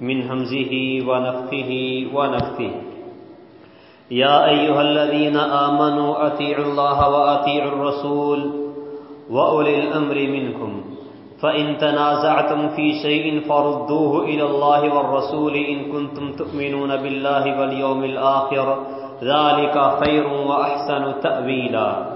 من همزه ونفخه ونفثه يا أيها الذين آمنوا أطيعوا الله وأطيعوا الرسول وأولي الأمر منكم. فإن تنازعتم في شيء فردوه إلى الله والرسول إن كنتم تؤمنون بالله واليوم الآخر. ذلك خير وأحسن تأويلا.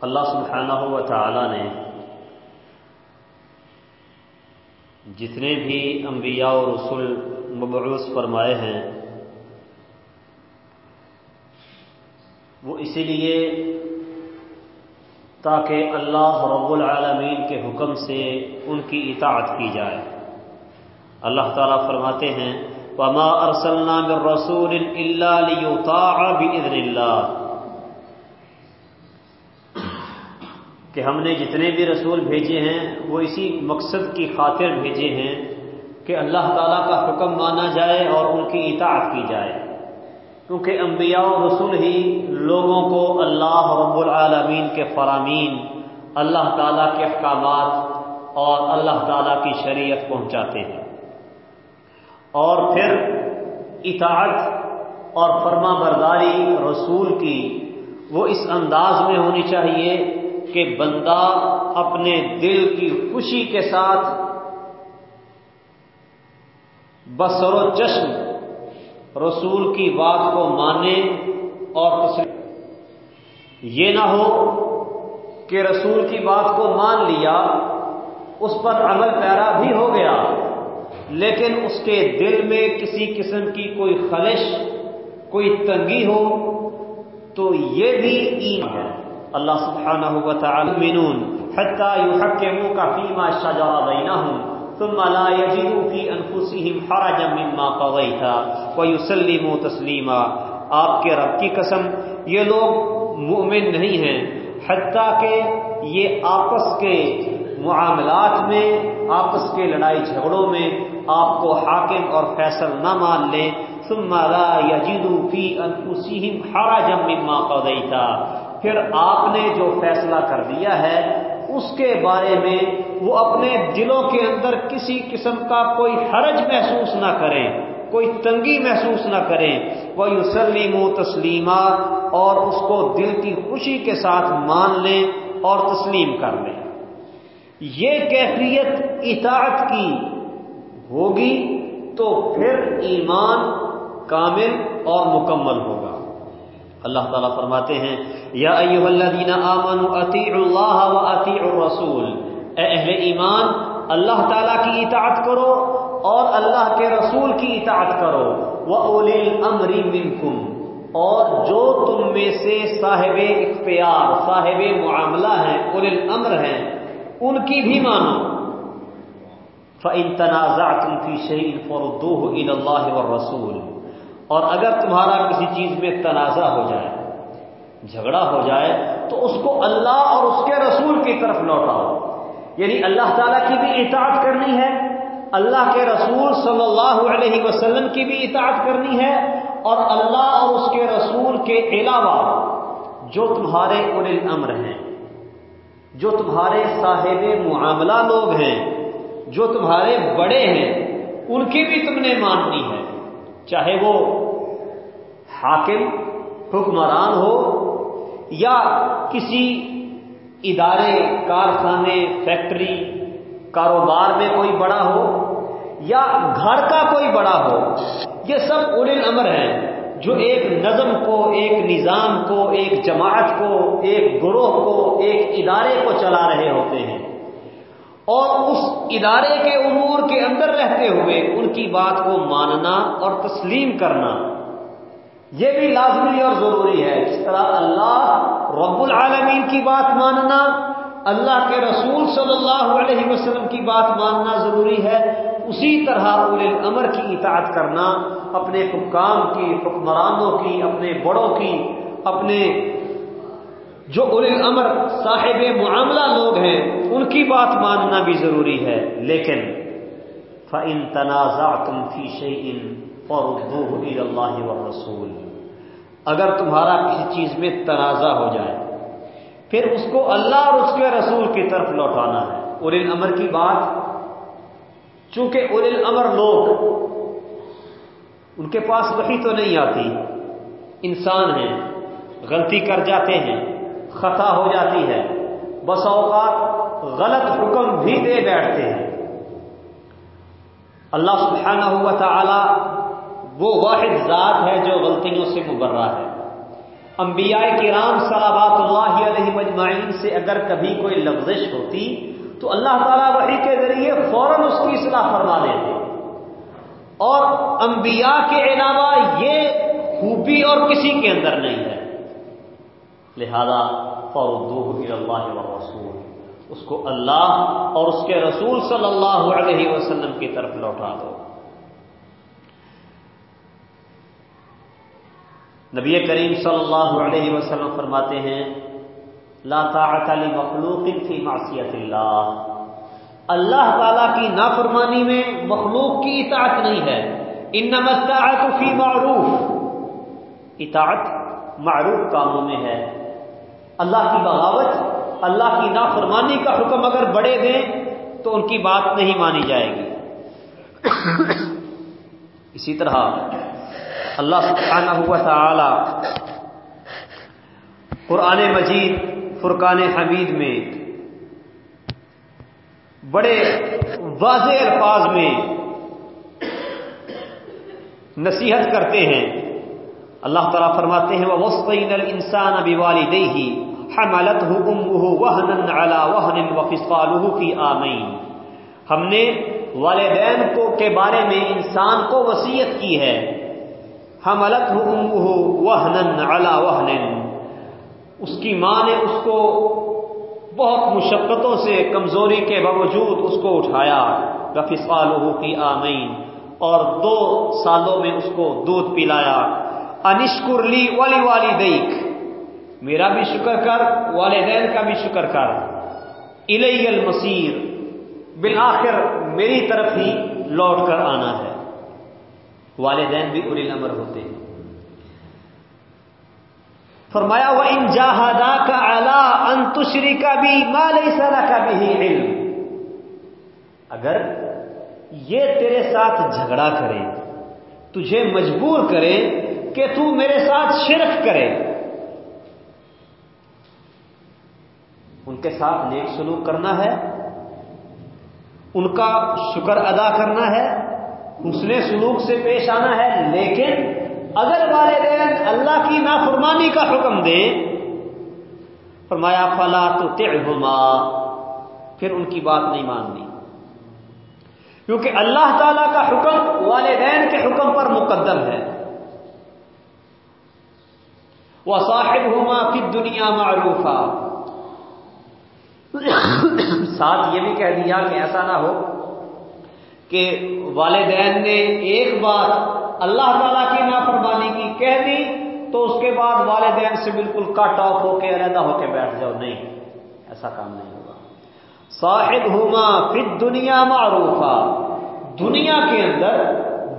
اللہ سبحانہ و تعالی نے جتنے بھی انبیاء و رسول مبعوث فرمائے ہیں، وہ اسی لیے تاکہ اللہ رب العالمین کے حکم سے ان کی اطاعت کی جائے۔ اللہ تعالیٰ فرماتے ہیں، وما ارسلنا من رسول الا ليطاع باذن اللہ کہ ہم نے جتنے بھی رسول بھیجے ہیں، وہ اسی مقصد کی خاطر بھیجے ہیں کہ اللہ تعالیٰ کا حکم مانا جائے اور ان کی اطاعت کی جائے۔ کیونکہ انبیاء و رسول ہی لوگوں کو اللہ رب العالمین کے فرامین، اللہ تعالیٰ کے احکامات اور اللہ تعالیٰ کی شریعت پہنچاتے ہیں۔ اور پھر اطاعت اور فرما برداری رسول کی وہ اس انداز میں ہونی چاہیے کہ بندہ اپنے دل کی خوشی کے ساتھ بسر و چشم رسول کی بات کو مانے اور یہ نہ ہو کہ رسول کی بات کو مان لیا، اس پر عمل پیرا بھی ہو گیا، لیکن اس کے دل میں کسی قسم کی کوئی خلش کوئی تنگی ہو، تو یہ بھی این ہے۔ اللہ سبحانہ و تعالی منون حتى يحكموك فيما شجر بينهم ثم لا يجدوا في انفسهم حرجا مما قضيت ويسلموا تسليما آپ کے رب کی قسم، یہ لوگ مؤمن نہیں ہیں، حتیٰ کہ یہ آپس کے معاملات میں، آپس کے لڑائی جھگڑوں میں آپ کو حاکم اور فیصل نہ مان لیں۔ ثم لا يجدوا في انفسهم حرجا مما قضيت پھر آپ نے جو فیصلہ کر دیا ہے، اس کے بارے میں وہ اپنے دلوں کے اندر کسی قسم کا کوئی حرج محسوس نہ کریں، کوئی تنگی محسوس نہ کریں۔ وہ یوسلیم و تسلیمہ اور اس کو دل کی خوشی کے ساتھ مان لیں اور تسلیم کر لیں۔ یہ کیفیت اطاعت کی ہوگی تو پھر ایمان کامل اور مکمل ہوگا۔ اللہ تعالیٰ فرماتے ہیں، یا ایوہ الذین آمنوا اطیعوا اللہ و اطیعوا الرسول۔ اے اہل ایمان، اللہ تعالیٰ کی اطاعت کرو اور اللہ کے رسول کی اطاعت کرو۔ وَأُولِي الْأَمْرِ مِنْكُمْ اور جو تم میں سے صاحب اختیار، صاحب معاملہ ہیں، اولی الامر ہیں، ان کی بھی مانو۔ فَإِن تَنَازَعْتُمْ فِي شَيْءٍ فَرُدُّوهُ إِلَى اللَّهِ وَالرَّسُولِ۔ اور اگر تمہارا کسی چیز میں تنازع ہو جائے، جھگڑا ہو جائے، تو اس کو اللہ اور اس کے رسول کی طرف لوٹاؤ۔ یعنی اللہ تعالیٰ کی بھی اطاعت کرنی ہے، اللہ کے رسول صلی اللہ علیہ وسلم کی بھی اطاعت کرنی ہے، اور اللہ اور اس کے رسول کے علاوہ جو تمہارے اول امر ہیں، جو تمہارے صاحب معاملہ لوگ ہیں، جو تمہارے بڑے ہیں، ان کی بھی تم نے ماننی ہے، چاہے وہ حاکم، حکمران ہو یا کسی ادارے، کارخانے، فیکٹری، کاروبار میں کوئی بڑا ہو یا گھر کا کوئی بڑا ہو، یہ سب اول امر ہیں جو ایک نظم کو، ایک نظام کو، ایک جماعت کو، ایک گروہ کو، ایک ادارے کو چلا رہے ہوتے ہیں۔ اور اس ادارے کے امور کے اندر رہتے ہوئے ان کی بات کو ماننا اور تسلیم کرنا یہ بھی لازمی اور ضروری ہے۔ جس طرح اللہ رب العالمین العالمین کی بات ماننا، اللہ کے رسول صلی اللہ علیہ وسلم کی بات ماننا ضروری ہے۔ اسی طرح اول الامر کی اطاعت کرنا، اپنے حکام کی، حکمرانوں کی، اپنے بڑوں کی، اپنے جو اول الامر صاحب معاملہ لوگ ہیں، ان کی بات ماننا بھی ضروری ہے۔ لیکن فن تنازع تم فی شعین اور اللہ و رسول۔ اگر تمہارا کسی چیز میں تنازع ہو جائے، پھر اس کو اللہ اور اس کے رسول کی طرف لوٹانا ہے۔ اور امر کی بات، چونکہ اول الامر لوگ، ان کے پاس وہی تو نہیں آتی۔ انسان ہیں، غلطی کر جاتے ہیں، خطا ہو جاتی ہے۔ بس اوقات غلط حکم بھی دے بیٹھتے ہیں۔ اللہ سبحانہ ہوا تعالی وہ واحد ذات ہے جو غلطیوں سے مبرہ ہے۔ انبیاء کرام صلوات اللہ علیہ مجمعین سے اگر کبھی کوئی لفزش ہوتی تو اللہ تعالیٰ وحی کے ذریعے فوراً اس کی اصلاح فرما دیتے۔ اور انبیاء کے علاوہ یہ خوبی اور کسی کے اندر نہیں ہے۔ لہذا فور اللہ رسول اس کو اللہ اور اس کے رسول صلی اللہ علیہ وسلم کی طرف لوٹا دو۔ نبی کریم صلی اللہ علیہ وسلم فرماتے ہیں، لا طاعت مخلوق فی معصیت اللہ۔ اللہ تعالی کی نافرمانی میں مخلوق کی اطاعت نہیں ہے۔ انما الطاعت فی معروف۔ اطاعت معروف کاموں میں ہے۔ اللہ کی بغاوت، اللہ کی نافرمانی کا حکم اگر بڑے دیں تو ان کی بات نہیں مانی جائے گی۔ اسی طرح اللہ سبحانہ ہوا تعالی قرآن مجید فرقان حمید میں، بڑے واضح الفاظ میں نصیحت کرتے ہیں۔ اللہ تعالیٰ فرماتے ہیں وہ وسطین السان ابھی والدی ہی حملت وہن علا وہن وفصالہ کی ہم نے والدین کو کے بارے میں انسان کو وسیعت کی ہے۔ حملت وہن علا وہن اس کی ماں نے اس کو بہت مشقتوں سے، کمزوری کے باوجود اس کو اٹھایا. رفی سالہ کی آمین. اور دو سالوں میں اس کو دودھ پلایا. انشکر لی والی والی دیکھ میرا بھی شکر کر، والدین کا بھی شکر کر. الی المسیر بالآخر میری طرف ہی لوٹ کر آنا ہے. والدین بھی اری نمبر ہوتے ہیں۔ فرمایا وہ ان جہادا کا اعلی انتشری کا بھی مال سلا کا بھی علم۔ اگر یہ تیرے ساتھ جھگڑا کرے، تجھے مجبور کرے کہ تو میرے ساتھ شرک کرے، ان کے ساتھ نیک سلوک کرنا ہے، ان کا شکر ادا کرنا ہے حسن سلوک سے پیش آنا ہے، لیکن اگر والدین اللہ کی نافرمانی کا حکم دے فرمایا، فلا تو پھر ان کی بات نہیں ماننی۔ کیونکہ اللہ تعالی کا حکم والدین کے حکم پر مقدم ہے۔ وہ صاحب ہوما پھر دنیا معروف ساتھ یہ بھی کہہ دیا کہ ایسا نہ ہو کہ والدین نے ایک بار اللہ تعالیٰ کی نافرمانی کی کہہ دی، تو اس کے بعد والدین سے بالکل کٹ آف ہو کے علیحدہ ہو کے بیٹھ جاؤ۔ نہیں، ایسا کام نہیں ہوگا۔ صاحب ہوما پھر دنیا معروف دنیا کے اندر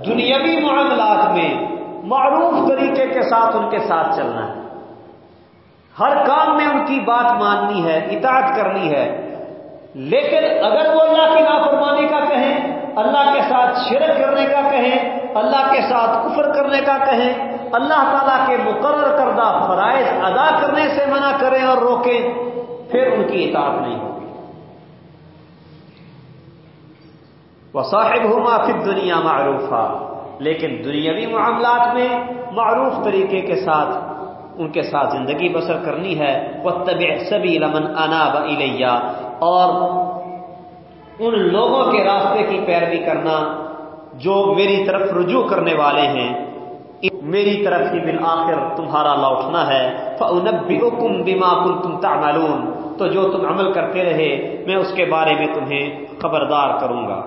دنیاوی معاملات میں معروف طریقے کے ساتھ ان کے ساتھ چلنا ہے۔ ہر کام میں ان کی بات ماننی ہے، اطاعت کرنی ہے۔ لیکن اگر وہ اللہ کی نافرمانی کا کہیں اللہ کے ساتھ شرک کرنے کا کہیں، اللہ کے ساتھ کفر کرنے کا کہیں، اللہ تعالیٰ کے مقرر کردہ فرائض ادا کرنے سے منع کریں اور روکیں، پھر ان کی اطاعت نہیں ہوگی۔ وہ صاحب ہوں پھر دنیا معروف لیکن دنیاوی معاملات میں معروف طریقے کے ساتھ ان کے ساتھ زندگی بسر کرنی ہے۔ وہ طبی سبھی لمن انا بلیہ اور ان لوگوں کے راستے کی پیروی کرنا جو میری طرف رجوع کرنے والے ہیں۔ میری طرف ہی بالآخر تمہارا لوٹنا ہے۔ فَأُنَبِّئُكُمْ بِمَا كُنْتُمْ تَعْمَلُونَ۔ تو جو تم عمل کرتے رہے، میں اس کے بارے میں تمہیں خبردار کروں گا۔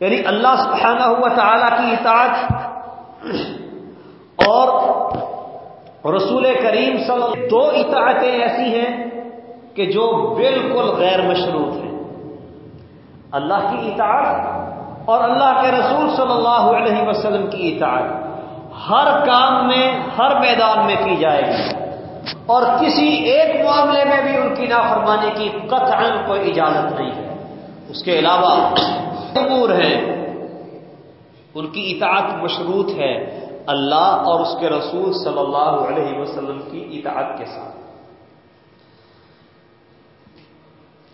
یعنی اللہ سبحانہ ہوا تعالی کی اطاعت اور رسول کریم صلی اللہ دو اطاعتیں ایسی ہیں کہ جو بالکل غیر مشروط ہیں۔ اللہ کی اطاعت اور اللہ کے رسول صلی اللہ علیہ وسلم کی اطاعت ہر کام میں، ہر میدان میں کی جائے گی۔ اور کسی ایک معاملے میں بھی ان کی نافرمانی کی قطعا کوئی اجازت نہیں ہے۔ اس کے علاوہ امور ہیں، ان کی اطاعت مشروط ہے اللہ اور اس کے رسول صلی اللہ علیہ وسلم کی اطاعت کے ساتھ۔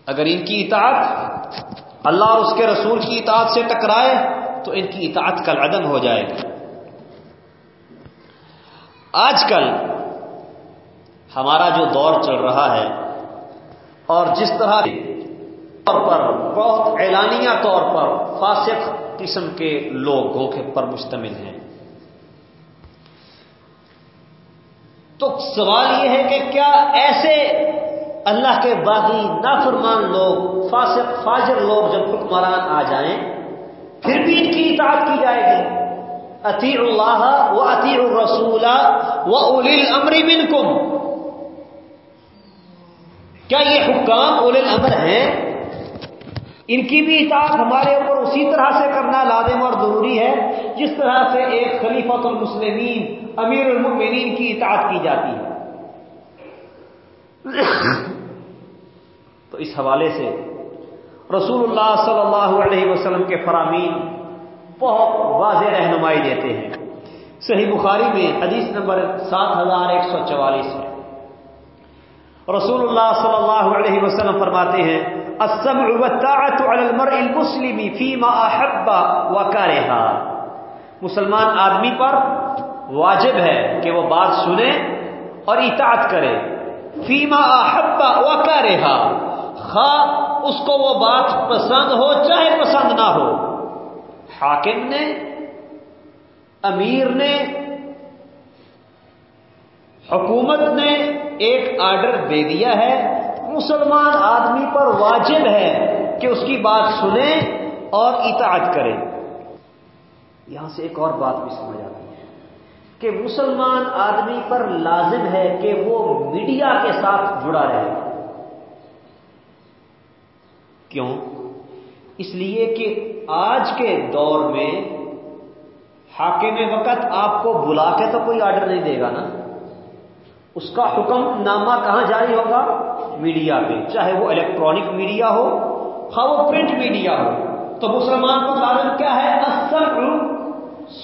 اگر ان کی اطاعت اللہ اور اس کے رسول کی اطاعت سے ٹکرائے تو ان کی اطاعت کل عدم ہو جائے گی۔ آج کل ہمارا جو دور چل رہا ہے اور جس طرح طور پر بہت اعلانیہ طور پر فاسق قسم کے لوگ دھوکے پر مشتمل ہیں۔ تو سوال یہ ہے کہ کیا ایسے اللہ کے باغی نافرمان لوگ، فاسق، فاجر لوگ جب حکمران آ جائیں، پھر بھی ان کی اطاعت کی جائے گی۔ اطیع اللہ و اطیع الرسول و اول الامر منکم۔ کیا یہ حکام اول الامر ہیں؟ ان کی بھی اطاعت ہمارے اوپر اسی طرح سے کرنا لازم اور ضروری ہے، جس طرح سے ایک خلیفۃ المسلمین، امیر المؤمنین کی اطاعت کی جاتی ہے۔ تو اس حوالے سے رسول اللہ صلی اللہ علیہ وسلم کے فرامین بہت واضح رہنمائی دیتے ہیں۔ صحیح بخاری میں حدیث نمبر سات ہزار ایک سو چوالیس ہے۔ رسول اللہ صلی اللہ علیہ وسلم فرماتے ہیں، السمع والطاعت المرء المسلم فيما احب وكره۔ مسلمان آدمی پر واجب ہے کہ وہ بات سنے اور اطاعت کرے۔ فیما احب وكره خواہ اس کو وہ بات پسند ہو، چاہے پسند نہ ہو۔ حاکم نے، امیر نے، حکومت نے ایک آرڈر دے دیا ہے۔ مسلمان آدمی پر واجب ہے کہ اس کی بات سنے اور اطاعت کرے۔ یہاں سے ایک اور بات بھی سمجھ آتی ہے کہ مسلمان آدمی پر لازم ہے کہ وہ میڈیا ساتھ جڑا رہے۔ کیوں؟ اس لیے کہ آج کے دور میں حاکم وقت آپ کو بلا کے تو کوئی آرڈر نہیں دے گا نا۔ اس کا حکم نامہ کہاں جاری ہوگا؟ میڈیا پہ۔ چاہے وہ الیکٹرانک میڈیا ہو ہاں وہ پرنٹ میڈیا ہو۔ تو مسلمان کا کارن کیا ہے؟ اثر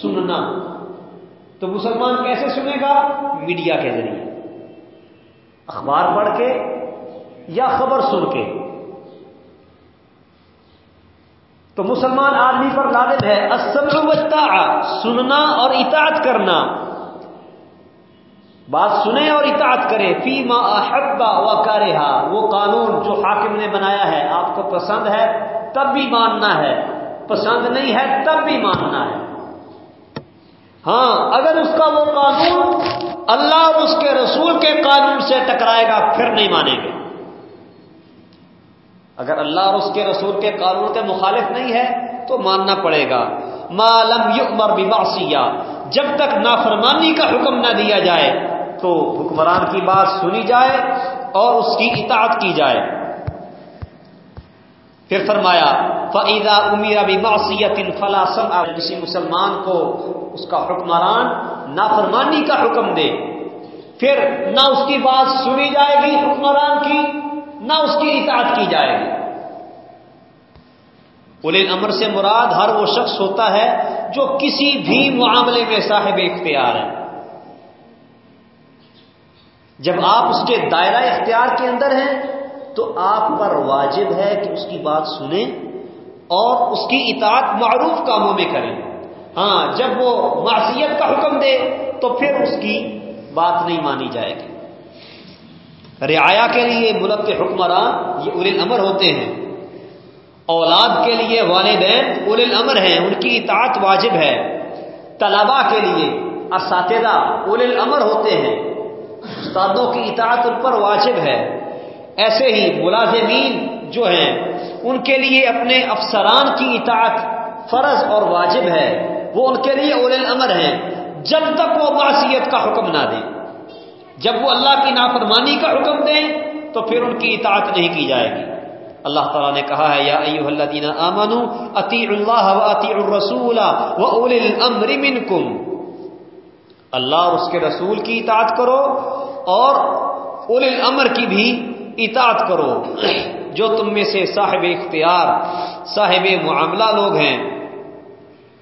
سننا۔ تو مسلمان کیسے سنے گا؟ میڈیا کے ذریعے۔ اخبار پڑھ کے یا خبر سن کے۔ تو مسلمان آدمی پر لازم ہے اصل سننا اور اطاعت کرنا۔ بات سنے اور اطاعت کرے فی ما احبا و کرا وہ قانون جو حاکم نے بنایا ہے، آپ کو پسند ہے، تب بھی ماننا ہے۔ پسند نہیں ہے، تب بھی ماننا ہے۔ ہاں اگر اس کا وہ قانون اللہ اور اس کے رسول کے قانون سے ٹکرائے گا، پھر نہیں مانیں گے۔ اگر اللہ اور اس کے رسول کے قانون کے مخالف نہیں ہے، تو ماننا پڑے گا۔ معلوم یؤمر بمعصیہ جب تک نافرمانی کا حکم نہ دیا جائے، تو حکمران کی بات سنی جائے اور اس کی اطاعت کی جائے۔ پھر فرمایا فعیدہ امیر ابھی معصیت فلاں کسی مسلمان کو اس کا حکمران نافرمانی کا حکم دے۔ پھر نہ اس کی بات سنی جائے گی حکمران کی، نہ اس کی اطاعت کی جائے گی۔ اول امر سے مراد ہر وہ شخص ہوتا ہے جو کسی بھی معاملے میں صاحب اختیار ہے۔ جب آپ اس کے دائرہ اختیار کے اندر ہیں تو آپ پر واجب ہے کہ اس کی بات سنیں اور اس کی اطاعت معروف کاموں میں کریں۔ ہاں جب وہ معصیت کا حکم دے تو پھر اس کی بات نہیں مانی جائے گی۔ رعایا کے لیے ملک کے حکمران یہ ار الامر ہوتے ہیں۔ اولاد کے لیے والدین ار الامر ہیں، ان کی اطاعت واجب ہے۔ طلبا کے لیے اساتذہ اول الامر ہوتے ہیں۔ استادوں کی اطاعت ان پر واجب ہے۔ ایسے ہی ملازمین جو ہیں، ان کے لیے اپنے افسران کی اطاعت فرض اور واجب ہے۔ وہ ان کے لیے اول الامر ہیں۔ جب تک وہ معصیت کا حکم نہ دیں۔ جب وہ اللہ کی نافرمانی کا حکم دیں تو پھر ان کی اطاعت نہیں کی جائے گی۔ اللہ تعالیٰ نے کہا ہے، یا ایوہ الذین آمنوا، اطیعوا اللہ و اطیعوا الرسول و اولی الامر منکم۔ اللہ اور اس کے رسول کی اطاعت کرو اور اولی الامر کی بھی اطاعت کرو۔ جو تم میں سے صاحب اختیار، صاحب معاملہ لوگ ہیں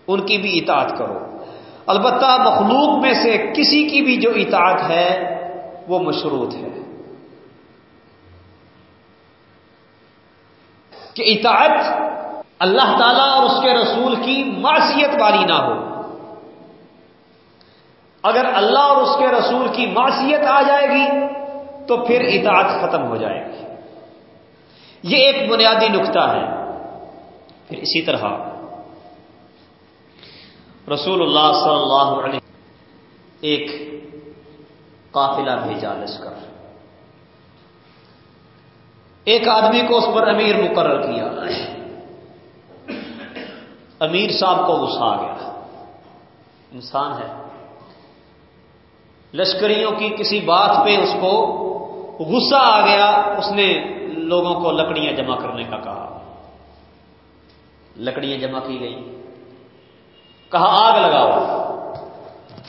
ان کی بھی اطاعت کرو۔ البتہ مخلوق میں سے کسی کی بھی جو اطاعت ہے، وہ مشروط ہے۔ کہ اطاعت اللہ تعالی اور اس کے رسول کی معصیت والی نہ ہو۔ اگر اللہ اور اس کے رسول کی معصیت آ جائے گی، تو پھر اطاعت ختم ہو جائے گی۔ یہ ایک بنیادی نقطہ ہے۔ پھر اسی طرح رسول اللہ صلی اللہ علیہ ایک قافلہ بھیجا لشکر۔ ایک آدمی کو اس پر امیر مقرر کیا۔ امیر صاحب کو غصہ آ گیا۔ انسان ہے۔ لشکریوں کی کسی بات پہ اس کو غصہ آ گیا، اس نے لوگوں کو لکڑیاں جمع کرنے کا کہا۔ لکڑیاں جمع کی گئی کہا، آگ لگاؤ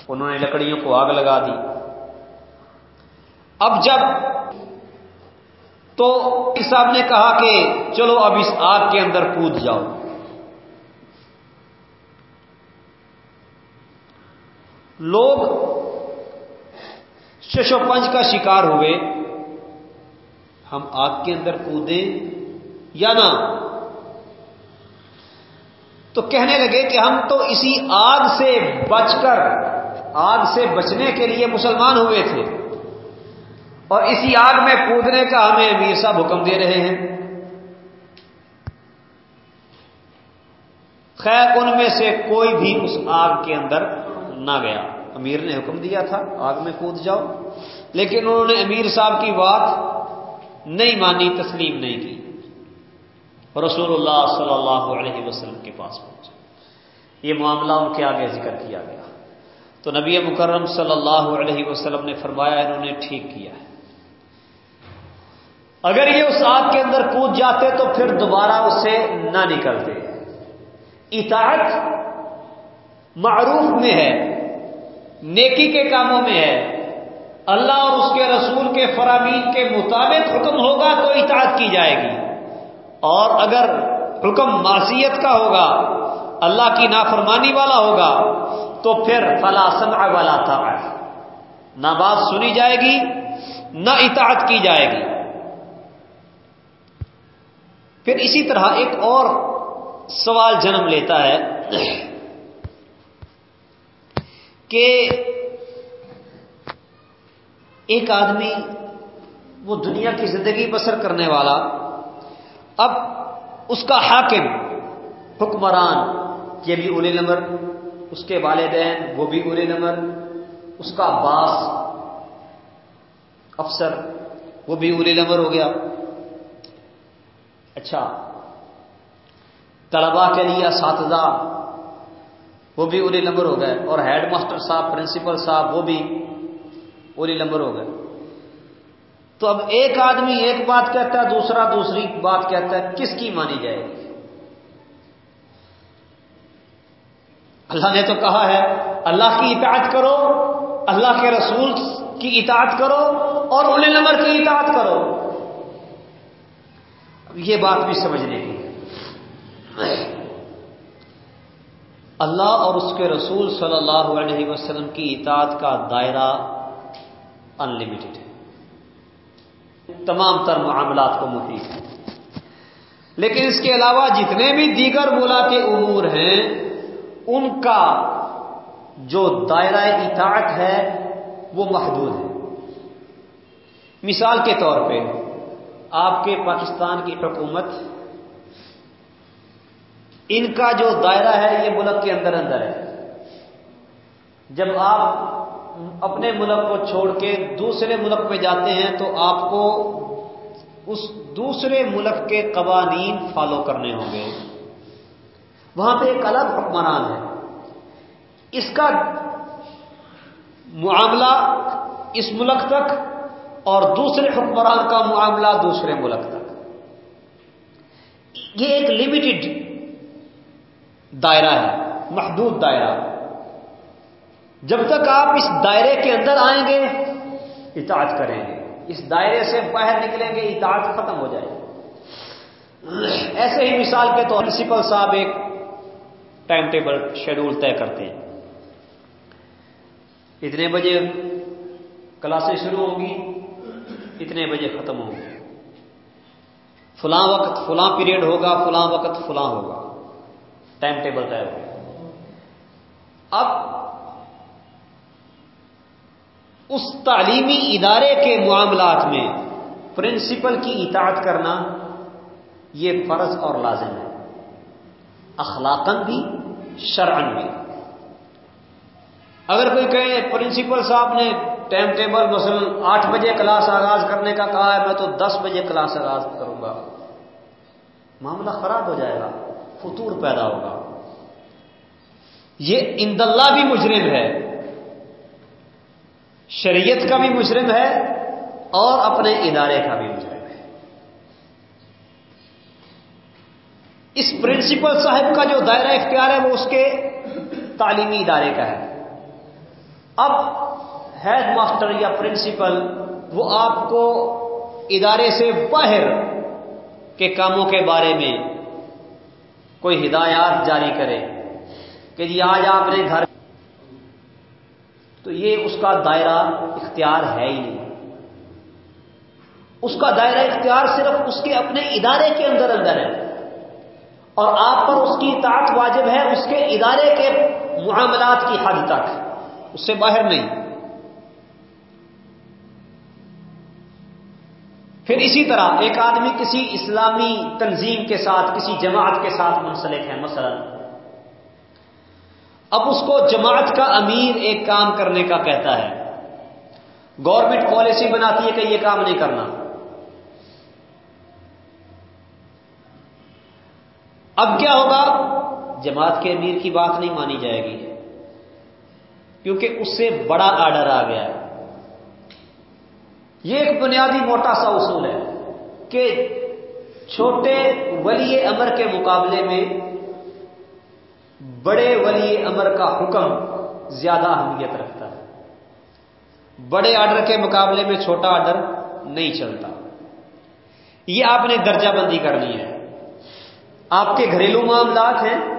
انہوں نے لکڑیوں کو آگ لگا دی۔ اب جب تو صاحب نے کہا کہ چلو اب اس آگ کے اندر کود جاؤ۔ لوگ ششو پنج کا شکار ہوئے۔ ہم آگ کے اندر کودیں یا نہ تو کہنے لگے کہ ہم تو اسی آگ سے بچ کر، آگ سے بچنے کے لیے مسلمان ہوئے تھے۔ اور اسی آگ میں کودنے کا ہمیں امیر صاحب حکم دے رہے ہیں۔ خیر، ان میں سے کوئی بھی اس آگ کے اندر نہ گیا۔ امیر نے حکم دیا تھا، آگ میں کود جاؤ۔ لیکن انہوں نے امیر صاحب کی بات نہیں مانی، تسلیم نہیں کی۔ رسول اللہ صلی اللہ علیہ وسلم کے پاس پہنچے۔ یہ معاملہ ان کے آگے ذکر کیا گیا۔ تو نبی مکرم صلی اللہ علیہ وسلم نے فرمایا انہوں نے ٹھیک کیا ہے۔ اگر یہ اس آگ کے اندر کود جاتے تو پھر دوبارہ اسے نہ نکلتے۔ اطاعت معروف میں ہے، نیکی کے کاموں میں ہے۔ اللہ اور اس کے رسول کے فرامین کے مطابق حکم ہوگا تو اطاعت کی جائے گی۔ اور اگر حکم معصیت کا ہوگا، اللہ کی نافرمانی والا ہوگا، تو پھر فلا سمع والا تھا نہ بات سنی جائے گی، نہ اطاعت کی جائے گی۔ پھر اسی طرح ایک اور سوال جنم لیتا ہے کہ ایک آدمی وہ دنیا کی زندگی بسر کرنے والا اب اس کا حاکم، حکمران، یہ بھی اولے نمبر، اس کے والدین، وہ بھی اولے نمبر، اس کا باس، افسر، وہ بھی اولے نمبر ہو گیا۔ اچھا طلبا کے لیے اساتذہ وہ بھی اولے نمبر ہو گئے۔ اور ہیڈ ماسٹر صاحب، پرنسپل صاحب، وہ بھی اولی نمبر ہو گئے۔ تو اب ایک آدمی ایک بات کہتا ہے، دوسرا دوسری بات کہتا ہے، کس کی مانی جائے گی؟ اللہ نے تو کہا ہے، اللہ کی اطاعت کرو، اللہ کے رسول کی اطاعت کرو اور اولی نمبر کی اطاعت کرو۔ اب یہ بات بھی سمجھنے کی۔ اللہ اور اس کے رسول صلی اللہ علیہ وسلم کی اطاعت کا دائرہ ان لمیٹڈ ہے۔ تمام تر معاملات کو محیط ہے۔ لیکن اس کے علاوہ جتنے بھی دیگر کے امور ہیں، ان کا جو دائرہ اطاعت ہے، وہ محدود ہے۔ مثال کے طور پہ، آپ کے پاکستان کی حکومت، ان کا جو دائرہ ہے، یہ ملک کے اندر اندر ہے۔ جب آپ اپنے ملک کو چھوڑ کے دوسرے ملک میں جاتے ہیں تو آپ کو اس دوسرے ملک کے قوانین فالو کرنے ہوں گے۔ وہاں پہ ایک الگ حکمران ہے۔ اس کا معاملہ اس ملک تک اور دوسرے حکمران کا معاملہ دوسرے ملک تک۔ یہ ایک لمیٹڈ دائرہ ہے، محدود دائرہ۔ جب تک آپ اس دائرے کے اندر آئیں گے، اطاعت کریں گے۔ اس دائرے سے باہر نکلیں گے، اطاعت ختم ہو جائے گی۔ ایسے ہی مثال کے طور پرنسپل صاحب ایک ٹائم ٹیبل شیڈول طے کرتے ہیں۔ اتنے بجے کلاسیں شروع ہوں گی، اتنے بجے ختم ہوں گی۔ فلاں وقت فلاں پیریڈ ہوگا، فلاں وقت فلاں ہوگا۔ ٹائم ٹیبل طے ہوگا اب اس تعلیمی ادارے کے معاملات میں پرنسپل کی اطاعت کرنا یہ فرض اور لازم ہے۔ اخلاقن بھی شرعن بھی۔ اگر کوئی کہے، پرنسپل صاحب نے ٹائم ٹیبل مثلا آٹھ بجے کلاس آغاز کرنے کا کہا ہے، میں تو دس بجے کلاس آغاز کروں گا۔ معاملہ خراب ہو جائے گا، فطور پیدا ہوگا۔ یہ اندلہ بھی مجرم ہے۔ شریعت کا بھی مجرم ہے اور اپنے ادارے کا بھی مجرم ہے۔ اس پرنسپل صاحب کا جو دائرہ اختیار ہے وہ اس کے تعلیمی ادارے کا ہے۔ اب ہیڈ ماسٹر یا پرنسپل وہ آپ کو ادارے سے باہر کے کاموں کے بارے میں کوئی ہدایات جاری کرے کہ جی آج آپ نے گھر تو یہ اس کا دائرہ اختیار ہے ہی نہیں۔ اس کا دائرہ اختیار صرف اس کے اپنے ادارے کے اندر اندر ہے۔ اور آپ پر اس کی اطاعت واجب ہے اس کے ادارے کے معاملات کی حد تک۔ اس سے باہر نہیں۔ پھر اسی طرح ایک آدمی کسی اسلامی تنظیم کے ساتھ، کسی جماعت کے ساتھ منسلک ہے، مثلا۔ اب اس کو جماعت کا امیر ایک کام کرنے کا کہتا ہے۔ گورنمنٹ پالیسی بناتی ہے کہ یہ کام نہیں کرنا۔ اب کیا ہوگا؟ جماعت کے امیر کی بات نہیں مانی جائے گی۔ کیونکہ اس سے بڑا آرڈر آ گیا ہے۔ یہ ایک بنیادی موٹا سا اصول ہے کہ چھوٹے ولی امر کے مقابلے میں بڑے ولی امر کا حکم زیادہ اہمیت رکھتا ہے۔ بڑے آرڈر کے مقابلے میں چھوٹا آرڈر نہیں چلتا۔ یہ آپ نے درجہ بندی کرنی ہے۔ آپ کے گھریلو معاملات ہیں۔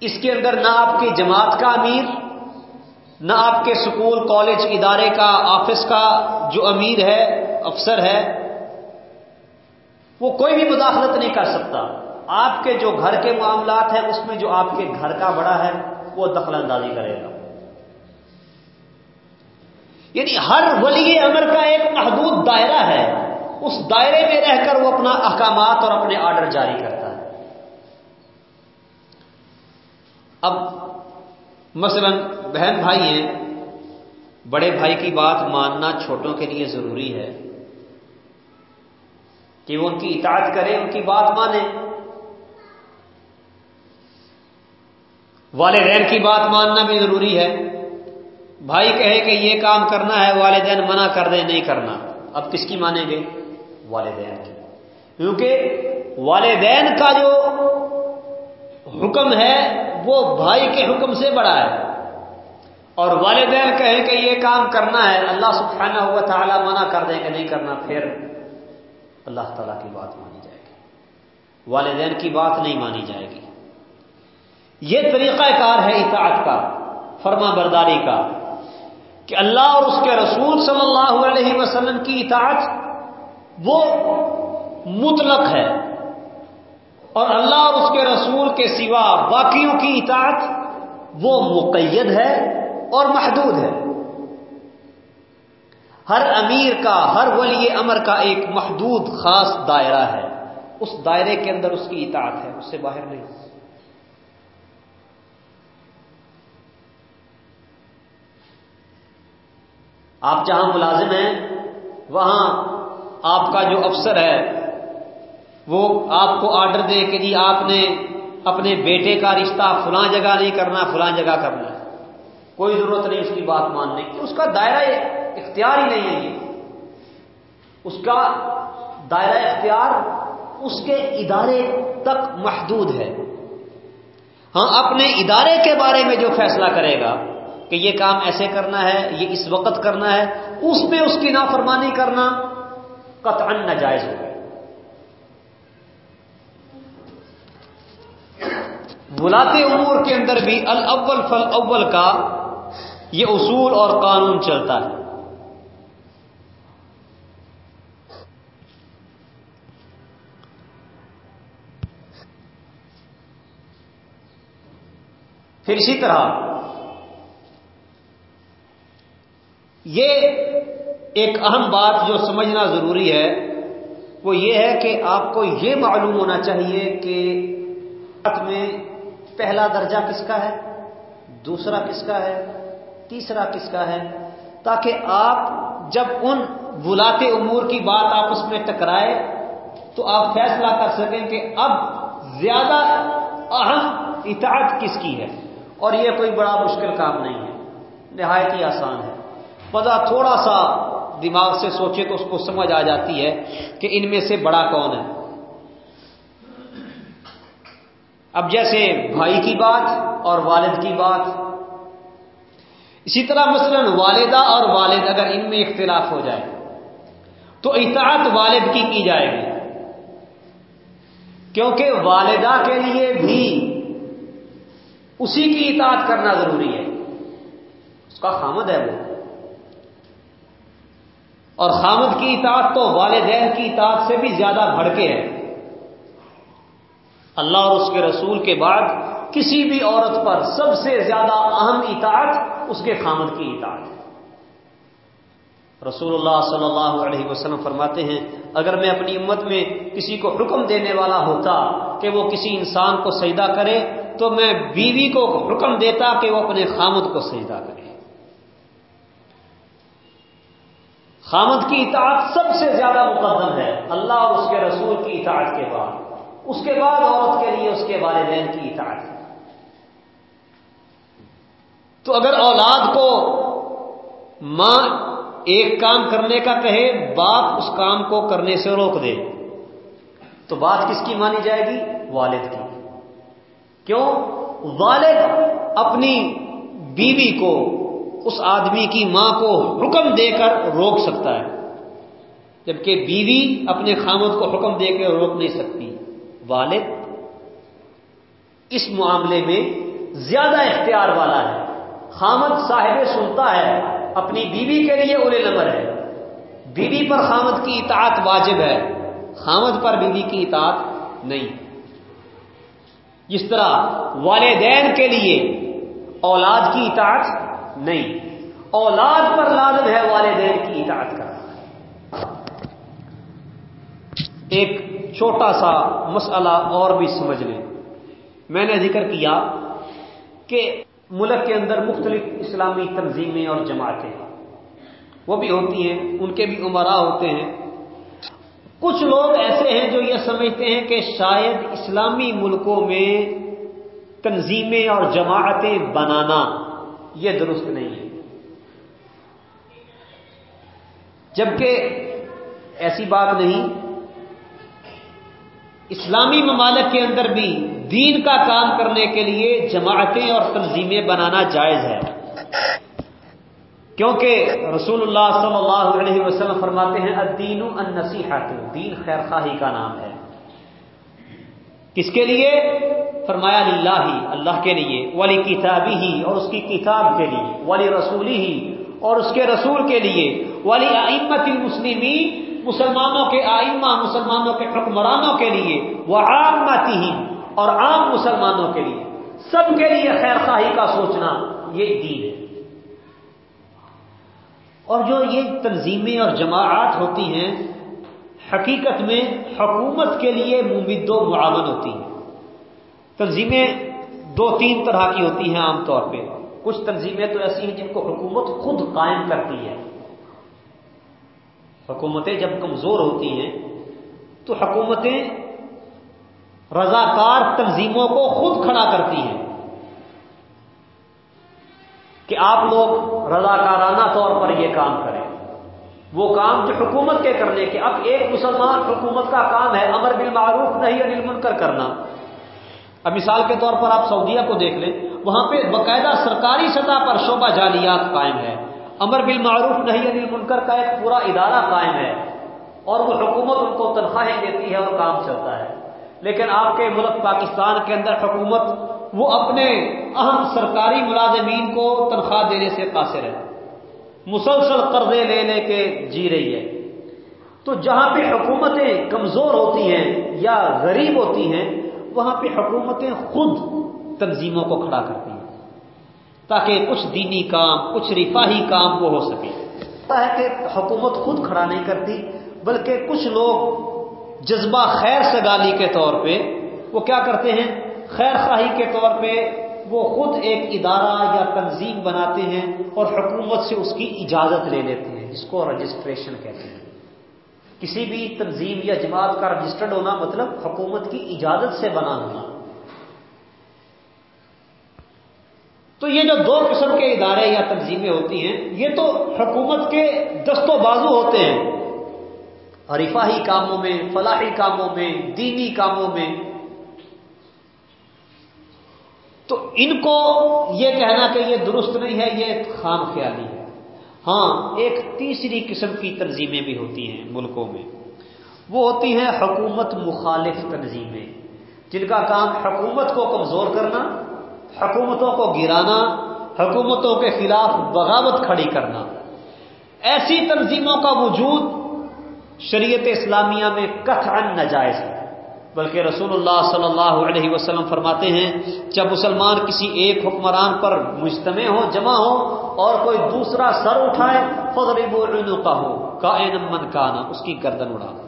اس کے اندر نہ آپ کی جماعت کا امیر، نہ آپ کے سکول، کالج، ادارے کا، آفس کا جو امیر ہے، افسر ہے، وہ کوئی بھی مداخلت نہیں کر سکتا۔ آپ کے جو گھر کے معاملات ہیں، اس میں جو آپ کے گھر کا بڑا ہے، وہ دخل اندازی کرے گا۔ یعنی ہر ولی امر کا ایک محدود دائرہ ہے۔ اس دائرے میں رہ کر وہ اپنا احکامات اور اپنے آرڈر جاری کرتا ہے۔ اب، مثلا بہن بھائی ہیں۔ بڑے بھائی کی بات ماننا چھوٹوں کے لیے ضروری ہے۔ کہ وہ ان کی اطاعت کرے ان کی بات مانے والدین کی بات ماننا بھی ضروری ہے۔ بھائی کہے کہ یہ کام کرنا ہے، والدین منع کر دیں، نہیں کرنا۔ اب کس کی مانیں گے؟ والدین کی۔ کیونکہ والدین کا جو حکم ہے، وہ بھائی کے حکم سے بڑا ہے۔ اور والدین کہیں کہ یہ کام کرنا ہے، اللہ سبحانہ ہوا تعالیٰ منع کر دیں کہ نہیں کرنا، پھر اللہ تعالیٰ کی بات مانی جائے گی۔ والدین کی بات نہیں مانی جائے گی۔ یہ طریقہ کار ہے اطاعت کا، فرما برداری کا، کہ اللہ اور اس کے رسول صلی اللہ علیہ وسلم کی اطاعت وہ مطلق ہے اور اللہ اور اس کے رسول کے سوا باقیوں کی اطاعت وہ مقید ہے اور محدود ہے۔ ہر امیر کا، ہر ولی امر کا ایک محدود خاص دائرہ ہے، اس دائرے کے اندر اس کی اطاعت ہے، اس سے باہر نہیں۔ آپ جہاں ملازم ہیں، وہاں آپ کا جو افسر ہے، وہ آپ کو آرڈر دے کہ جی آپ نے اپنے بیٹے کا رشتہ فلاں جگہ نہیں کرنا، فلاں جگہ کرنا ہے۔ کوئی ضرورت نہیں، اس کی بات ماننے کی۔ اس کا دائرہ اختیار ہی نہیں ہے یہ۔ اس کا دائرہ اختیار اس کے ادارے تک محدود ہے۔ ہاں اپنے ادارے کے بارے میں جو فیصلہ کرے گا کہ یہ کام ایسے کرنا ہے، یہ اس وقت کرنا ہے، اس میں اس کی نافرمانی کرنا قطعا ناجائز ہوگا ولاتے امور کے اندر بھی الاول فل اول کا یہ اصول اور قانون چلتا ہے۔ پھر اسی طرح یہ ایک اہم بات جو سمجھنا ضروری ہے، وہ یہ ہے کہ آپ کو یہ معلوم ہونا چاہیے کہ میں پہلا درجہ کس کا ہے، دوسرا کس کا ہے، تیسرا کس کا ہے، تاکہ آپ جب ان بلاتے امور کی بات آپس میں ٹکرائے تو آپ فیصلہ کر سکیں کہ اب زیادہ اہم اطاعت کس کی ہے۔ اور یہ کوئی بڑا مشکل کام نہیں ہے، نہایت ہی آسان ہے۔ پتا تھوڑا سا دماغ سے سوچے تو اس کو سمجھ آ جاتی ہے کہ ان میں سے بڑا کون ہے۔ اب جیسے بھائی کی بات اور والد کی بات۔ اسی طرح مثلا والدہ اور والد اگر ان میں اختلاف ہو جائے تو اطاعت والد کی کی جائے گی۔ کیونکہ والدہ کے لیے بھی اسی کی اطاعت کرنا ضروری ہے۔ اس کا خامد ہے وہ۔ اور خامد کی اطاعت تو والدین کی اطاعت سے بھی زیادہ بھڑکے ہے اللہ اور اس کے رسول کے بعد کسی بھی عورت پر سب سے زیادہ اہم اطاعت اس کے خامد کی اطاعت ہے۔ رسول اللہ صلی اللہ علیہ وسلم فرماتے ہیں، اگر میں اپنی امت میں کسی کو حکم دینے والا ہوتا کہ وہ کسی انسان کو سجدہ کرے، تو میں بیوی کو حکم دیتا کہ وہ اپنے خامد کو سجدہ کرے۔ خامد کی اطاعت سب سے زیادہ مقدم ہے، اللہ اور اس کے رسول کی اطاعت کے بعد۔ اس کے بعد عورت کے لیے اس کے والدین کی اطاعت۔ ہے تو اگر اولاد کو ماں ایک کام کرنے کا کہے، باپ اس کام کو کرنے سے روک دے، تو بات کس کی مانی جائے گی؟ والد کی۔ کیوں؟ والد اپنی بیوی کو اس آدمی کی ماں کو حکم دے کر روک سکتا ہے۔ جبکہ بیوی اپنے خامد کو حکم دے کے روک نہیں سکتی۔ والد اس معاملے میں زیادہ اختیار والا ہے۔ خامد صاحب سنتا ہے، اپنی بیوی کے لیے اولے نمبر ہے۔ بیوی پر خامد کی اطاعت واجب ہے۔ خامد پر بیوی کی اطاعت نہیں۔ جس طرح والدین کے لیے اولاد کی اطاعت نہیں۔ اولاد پر لازم ہے والدین کی اطاعت کرنا۔ ایک چھوٹا سا مسئلہ اور بھی سمجھ لیں۔ میں نے ذکر کیا کہ ملک کے اندر مختلف اسلامی تنظیمیں اور جماعتیں وہ بھی ہوتی ہیں، ان کے بھی عمرا ہوتے ہیں۔ کچھ لوگ ایسے ہیں جو یہ سمجھتے ہیں کہ شاید اسلامی ملکوں میں تنظیمیں اور جماعتیں بنانا یہ درست نہیں ہے۔ جبکہ ایسی بات نہیں، اسلامی ممالک کے اندر بھی دین کا کام کرنے کے لیے جماعتیں اور تنظیمیں بنانا جائز ہے۔ کیونکہ رسول اللہ صلی اللہ علیہ وسلم فرماتے ہیں الدین النصیحت دین خیر خواہی کا نام ہے۔ کس کے لیے؟ فرمایا اللہ اللہ کے لیے ولی کتابی ہی اور اس کی کتاب کے لیے ولی رسولی ہی اور اس کے رسول کے لیے ولی امت المسلمین مسلمانوں کے آئمہ، مسلمانوں کے حکمرانوں کے لیے وہ عام ہی اور عام مسلمانوں کے لیے۔ سب کے لیے خیر خواہی کا سوچنا یہ دین ہے۔ اور جو یہ تنظیمیں اور جماعت ہوتی ہیں حقیقت میں حکومت کے لیے ممد و معاون ہوتی ہیں۔ تنظیمیں دو تین طرح کی ہوتی ہیں عام طور پہ۔ کچھ تنظیمیں تو ایسی ہیں جن کو حکومت خود قائم کرتی ہے۔ حکومتیں جب کمزور ہوتی ہیں تو حکومتیں رضاکار تنظیموں کو خود کھڑا کرتی ہیں۔ کہ آپ لوگ رضاکارانہ طور پر یہ کام کریں۔ وہ کام جو حکومت کے کرنے کے، اب ایک مسلمان حکومت کا کام ہے امر بالمعروف نہیں انل منکر کرنا۔ اب مثال کے طور پر آپ سعودیہ کو دیکھ لیں، وہاں پہ باقاعدہ سرکاری سطح پر شعبہ جالیات قائم ہے۔ امر بالمعروف نہیں انل منکر کا ایک پورا ادارہ قائم ہے۔ اور وہ حکومت ان کو تنخواہیں دیتی ہے اور کام چلتا ہے۔ لیکن آپ کے ملک پاکستان کے اندر حکومت وہ اپنے اہم سرکاری ملازمین کو تنخواہ دینے سے قاصر ہے۔ مسلسل قرضے لے لے کے جی رہی ہے۔ تو جہاں پہ حکومتیں کمزور ہوتی ہیں یا غریب ہوتی ہیں، وہاں پہ حکومتیں خود تنظیموں کو کھڑا کرتی ہیں۔ تاکہ کچھ دینی کام، کچھ رفاہی کام وہ ہو سکے۔ ہے کہ حکومت خود کھڑا نہیں کرتی، بلکہ کچھ لوگ جذبہ خیر سگالی کے طور پہ، وہ کیا کرتے ہیں؟ خیر خواہی کے طور پہ وہ خود ایک ادارہ یا تنظیم بناتے ہیں اور حکومت سے اس کی اجازت لے لیتے ہیں، جس کو رجسٹریشن کہتے ہیں۔ کسی بھی تنظیم یا جماعت کا رجسٹرڈ ہونا مطلب حکومت کی اجازت سے بنا ہونا تو یہ جو دو قسم کے ادارے یا تنظیمیں ہوتی ہیں، یہ تو حکومت کے دست و بازو ہوتے ہیں۔ رفاہی کاموں میں، فلاحی کاموں میں، دینی کاموں میں تو ان کو یہ کہنا کہ یہ درست نہیں ہے، یہ خام خیالی ہے۔ ہاں ایک تیسری قسم کی تنظیمیں بھی ہوتی ہیں ملکوں میں۔ وہ ہوتی ہیں حکومت مخالف تنظیمیں، جن کا کام حکومت کو کمزور کرنا، حکومتوں کو گرانا، حکومتوں کے خلاف بغاوت کھڑی کرنا۔ ایسی تنظیموں کا وجود شریعت اسلامیہ میں کتھن نجائز ہے۔ بلکہ رسول اللہ صلی اللہ علیہ وسلم فرماتے ہیں، جب مسلمان کسی ایک حکمران پر مجتمع ہو، جمع ہو اور کوئی دوسرا سر اٹھائے فضر کا ہو کا من کانا، اس کی گردن اڑا۔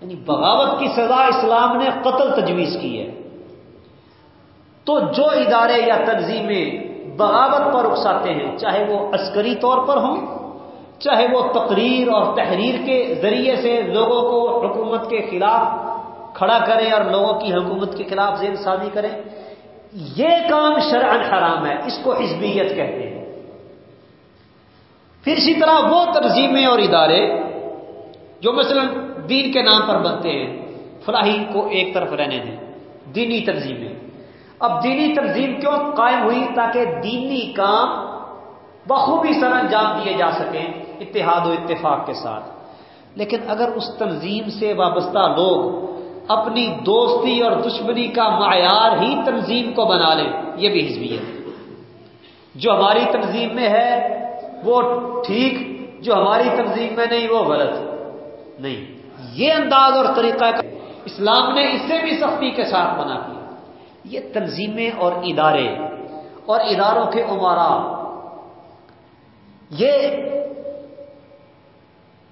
یعنی بغاوت کی سزا اسلام نے قتل تجویز کی ہے۔ تو جو ادارے یا تنظیمیں بغاوت پر اکساتے ہیں، چاہے وہ عسکری طور پر ہوں چاہے وہ تقریر اور تحریر کے ذریعے سے لوگوں کو حکومت کے خلاف کھڑا کریں اور لوگوں کی حکومت کے خلاف ذہن سازی کریں یہ کام شرعن حرام ہے، اس کو حزبیت کہتے ہیں۔ پھر اسی طرح وہ تنظیمیں اور ادارے جو مثلا دین کے نام پر بنتے ہیں، فلاحی کو ایک طرف رہنے دیں، دینی تنظیمیں۔ اب دینی تنظیم کیوں قائم ہوئی؟ تاکہ دینی کام بخوبی سر انجام دیے جا سکیں اتحاد و اتفاق کے ساتھ۔ لیکن اگر اس تنظیم سے وابستہ لوگ اپنی دوستی اور دشمنی کا معیار ہی تنظیم کو بنا لیں، یہ بھی حزبیت جو ہماری تنظیم میں ہے، وہ ٹھیک، جو ہماری تنظیم میں نہیں، وہ غلط۔ نہیں۔ یہ انداز اور طریقہ اسلام نے اس سے بھی سختی کے ساتھ بنا کیا۔ یہ تنظیمیں اور ادارے اور اداروں کے عمارہ یہ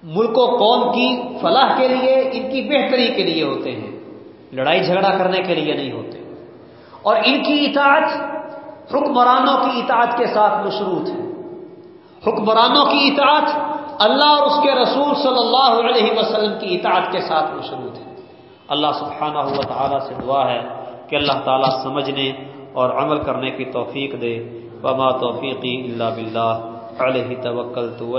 ملک و قوم کی فلاح کے لیے، ان کی بہتری کے لیے ہوتے ہیں۔ لڑائی جھگڑا کرنے کے لیے نہیں ہوتے۔ اور ان کی اطاعت حکمرانوں کی اطاعت کے ساتھ مشروط ہے۔ حکمرانوں کی اطاعت اللہ اور اس کے رسول صلی اللہ علیہ وسلم کی اطاعت کے ساتھ مشروط ہے۔ اللہ سبحانہ ہوا تعالیٰ سے دعا ہے کہ اللہ تعالیٰ سمجھنے اور عمل کرنے کی توفیق دے۔ وما توفیقی اللہ باللہ۔ علیہ توکل تو